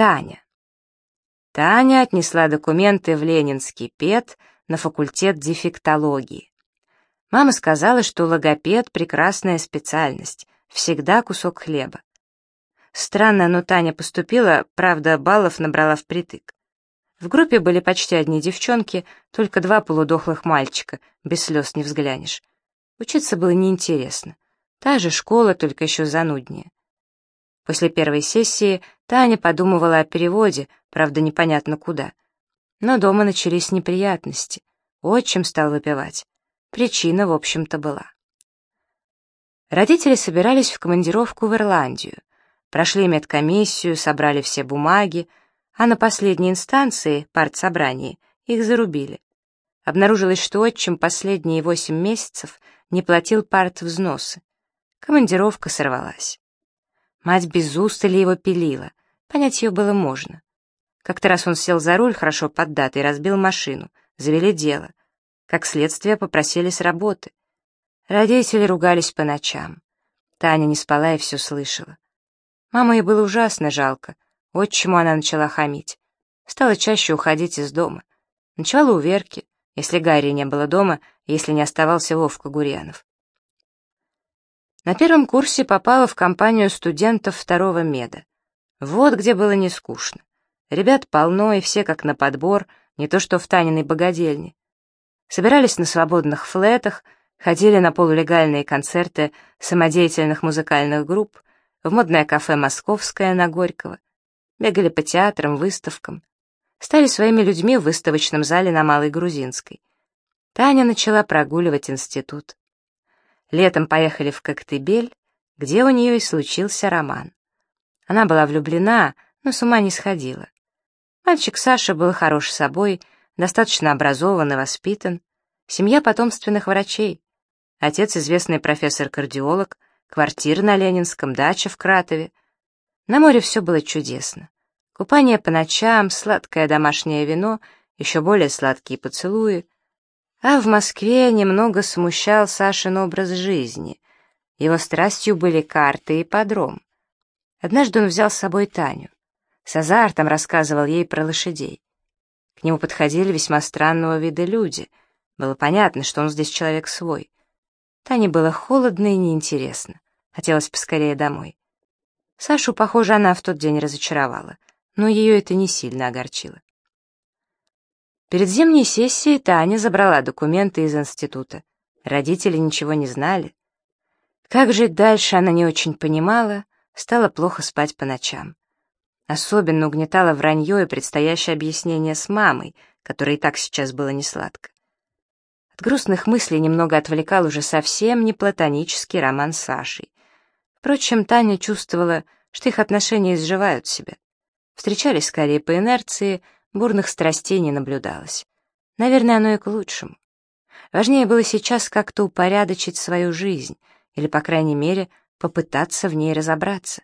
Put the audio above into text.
Таня. Таня отнесла документы в Ленинский ПЕД на факультет дефектологии. Мама сказала, что логопед — прекрасная специальность, всегда кусок хлеба. Странно, но Таня поступила, правда, баллов набрала впритык. В группе были почти одни девчонки, только два полудохлых мальчика, без слез не взглянешь. Учиться было неинтересно. Та же школа, только еще зануднее. После первой сессии Таня подумывала о переводе, правда, непонятно куда. Но дома начались неприятности. Отчим стал выпивать. Причина, в общем-то, была. Родители собирались в командировку в Ирландию. Прошли медкомиссию, собрали все бумаги, а на последней инстанции, партсобрании, их зарубили. Обнаружилось, что отчим последние восемь месяцев не платил партвзносы. Командировка сорвалась. Мать без устали его пилила, понять ее было можно. Как-то раз он сел за руль, хорошо поддатый, разбил машину, завели дело. Как следствие, попросили с работы. Родители ругались по ночам. Таня не спала и все слышала. Мама ей было ужасно жалко, вот чему она начала хамить. Стала чаще уходить из дома. Начала у Верки, если Гарри не было дома, если не оставался Вовка Гурьянов. На первом курсе попала в компанию студентов второго меда. Вот где было не скучно. Ребят полно, и все как на подбор, не то что в Таниной богадельне. Собирались на свободных флетах, ходили на полулегальные концерты самодеятельных музыкальных групп, в модное кафе «Московское» на Горького, бегали по театрам, выставкам, стали своими людьми в выставочном зале на Малой Грузинской. Таня начала прогуливать институт. Летом поехали в Коктебель, где у нее и случился роман. Она была влюблена, но с ума не сходила. Мальчик Саша был хорош собой, достаточно образован и воспитан. Семья потомственных врачей. Отец — известный профессор-кардиолог, квартира на Ленинском, дача в Кратове. На море все было чудесно. Купание по ночам, сладкое домашнее вино, еще более сладкие поцелуи — а в Москве немного смущал Сашин образ жизни. Его страстью были карты и подром. Однажды он взял с собой Таню. С азартом рассказывал ей про лошадей. К нему подходили весьма странного вида люди. Было понятно, что он здесь человек свой. Тане было холодно и неинтересно. Хотелось поскорее домой. Сашу, похоже, она в тот день разочаровала, но ее это не сильно огорчило. Перед зимней сессией Таня забрала документы из института. Родители ничего не знали. Как жить дальше, она не очень понимала, стало плохо спать по ночам. Особенно угнетало вранье и предстоящее объяснение с мамой, которой и так сейчас было несладко. От грустных мыслей немного отвлекал уже совсем не платонический роман с Сашей. Впрочем, Таня чувствовала, что их отношения изживают себя. Встречались скорее по инерции, бурных страстей не наблюдалось. Наверное, оно и к лучшему. Важнее было сейчас как-то упорядочить свою жизнь, или, по крайней мере, попытаться в ней разобраться.